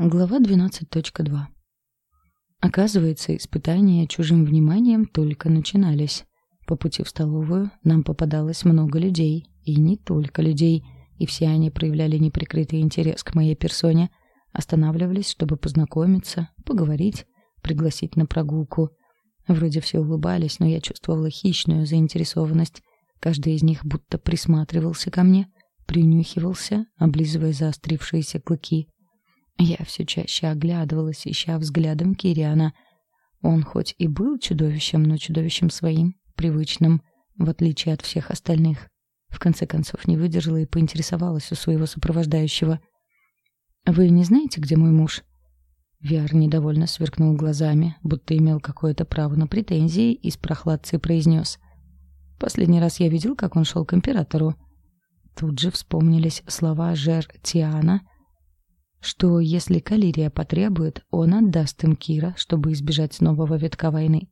Глава 12.2 Оказывается, испытания чужим вниманием только начинались. По пути в столовую нам попадалось много людей, и не только людей, и все они проявляли неприкрытый интерес к моей персоне, останавливались, чтобы познакомиться, поговорить, пригласить на прогулку. Вроде все улыбались, но я чувствовала хищную заинтересованность. Каждый из них будто присматривался ко мне, принюхивался, облизывая заострившиеся клыки. Я все чаще оглядывалась, ища взглядом Кириана. Он хоть и был чудовищем, но чудовищем своим, привычным, в отличие от всех остальных. В конце концов не выдержала и поинтересовалась у своего сопровождающего. «Вы не знаете, где мой муж?» Виар недовольно сверкнул глазами, будто имел какое-то право на претензии, и с прохладцей произнес. «Последний раз я видел, как он шел к императору». Тут же вспомнились слова Жер Тиана — что если Калирия потребует, он отдаст им Кира, чтобы избежать нового витка войны.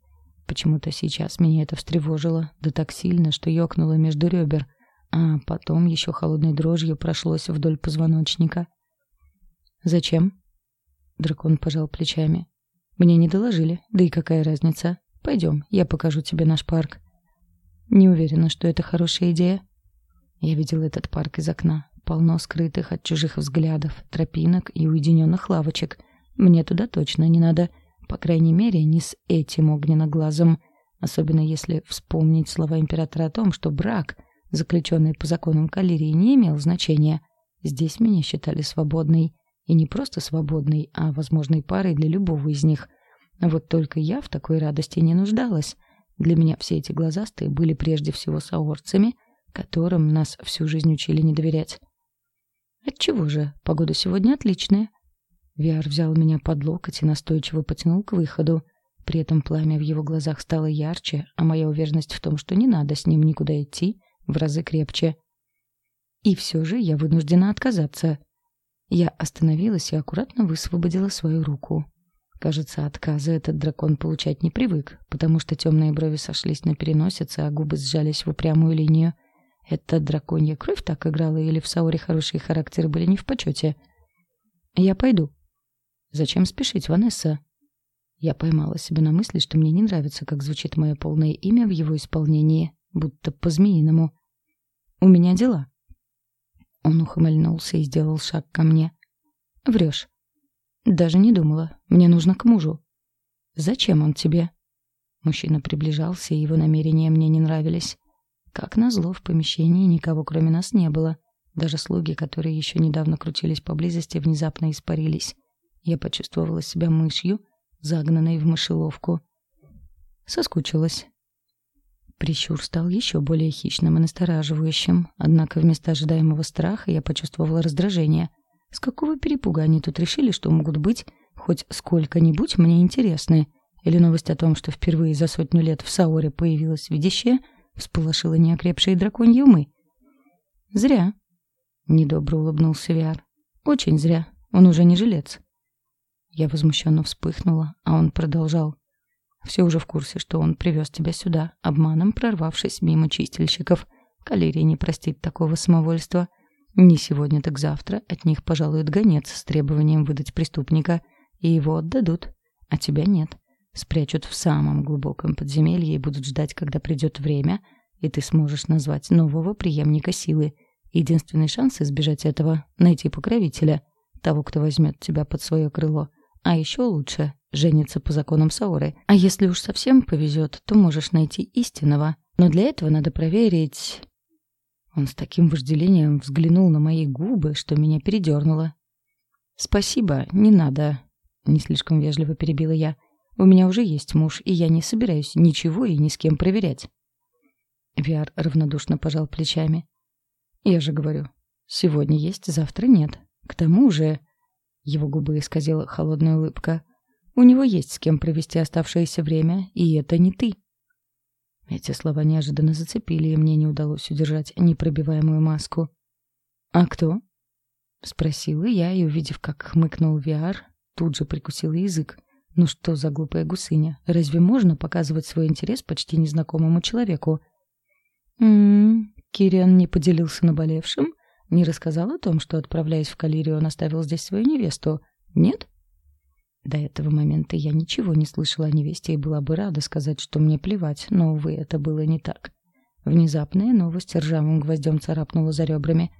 Почему-то сейчас меня это встревожило, да так сильно, что ёкнуло между ребер, а потом еще холодной дрожью прошлось вдоль позвоночника. «Зачем?» Дракон пожал плечами. «Мне не доложили, да и какая разница? Пойдем, я покажу тебе наш парк». «Не уверена, что это хорошая идея». Я видел этот парк из окна полно скрытых от чужих взглядов, тропинок и уединенных лавочек. Мне туда точно не надо, по крайней мере, не с этим огненноглазом, особенно если вспомнить слова императора о том, что брак, заключенный по законам Калирии, не имел значения. Здесь меня считали свободной, и не просто свободной, а возможной парой для любого из них. Вот только я в такой радости не нуждалась. Для меня все эти глазастые были прежде всего саорцами, которым нас всю жизнь учили не доверять. Отчего же? Погода сегодня отличная. Виар взял меня под локоть и настойчиво потянул к выходу. При этом пламя в его глазах стало ярче, а моя уверенность в том, что не надо с ним никуда идти, в разы крепче. И все же я вынуждена отказаться. Я остановилась и аккуратно высвободила свою руку. Кажется, отказы этот дракон получать не привык, потому что темные брови сошлись на переносице, а губы сжались в упрямую линию — это драконья кровь так играла или в Сауре хорошие характеры были не в почете? Я пойду. Зачем спешить, Ванесса? Я поймала себя на мысли, что мне не нравится, как звучит мое полное имя в его исполнении, будто по-змеиному. У меня дела. Он ухмыльнулся и сделал шаг ко мне. Врешь. Даже не думала. Мне нужно к мужу. Зачем он тебе? Мужчина приближался, и его намерения мне не нравились. Как назло, в помещении никого кроме нас не было. Даже слуги, которые еще недавно крутились поблизости, внезапно испарились. Я почувствовала себя мышью, загнанной в мышеловку. Соскучилась. Прищур стал еще более хищным и настораживающим, однако вместо ожидаемого страха я почувствовала раздражение. С какого перепуга они тут решили, что могут быть хоть сколько-нибудь мне интересны? Или новость о том, что впервые за сотню лет в Саоре появилась видящая — всполошила неокрепшие драконьи умы. «Зря», — недобро улыбнулся Виар. «Очень зря. Он уже не жилец». Я возмущенно вспыхнула, а он продолжал. «Все уже в курсе, что он привез тебя сюда, обманом прорвавшись мимо чистильщиков. Калерия не простит такого самовольства. Не сегодня, так завтра от них пожалует гонец с требованием выдать преступника, и его отдадут, а тебя нет спрячут в самом глубоком подземелье и будут ждать, когда придет время, и ты сможешь назвать нового преемника силы. Единственный шанс избежать этого — найти покровителя, того, кто возьмет тебя под свое крыло. А еще лучше — жениться по законам Сауры. А если уж совсем повезет, то можешь найти истинного. Но для этого надо проверить... Он с таким вожделением взглянул на мои губы, что меня передернуло. «Спасибо, не надо», — не слишком вежливо перебила я. У меня уже есть муж, и я не собираюсь ничего и ни с кем проверять. Виар равнодушно пожал плечами. Я же говорю, сегодня есть, завтра нет. К тому же... Его губы исказила холодная улыбка. У него есть с кем провести оставшееся время, и это не ты. Эти слова неожиданно зацепили, и мне не удалось удержать непробиваемую маску. «А кто?» — спросила я, и, увидев, как хмыкнул Виар, тут же прикусила язык. Ну что за глупая гусыня? Разве можно показывать свой интерес почти незнакомому человеку? М-м, Кириан не поделился наболевшим, не рассказал о том, что, отправляясь в Калирию, он оставил здесь свою невесту. Нет? До этого момента я ничего не слышала о невесте и была бы рада сказать, что мне плевать, но, увы, это было не так. Внезапная новость ржавым гвоздем царапнула за ребрами.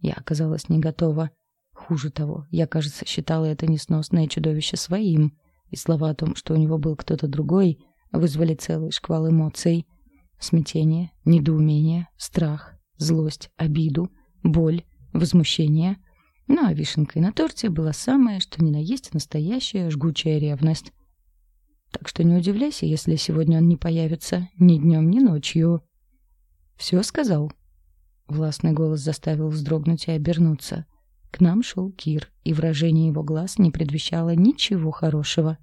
Я оказалась не готова. Хуже того, я, кажется, считала это несносное чудовище своим, и слова о том, что у него был кто-то другой, вызвали целый шквал эмоций. Смятение, недоумение, страх, злость, обиду, боль, возмущение. Ну а вишенкой на торте была самая, что ни на есть настоящая жгучая ревность. Так что не удивляйся, если сегодня он не появится ни днем, ни ночью. «Все сказал?» Властный голос заставил вздрогнуть и обернуться. К нам шел Кир, и выражение его глаз не предвещало ничего хорошего.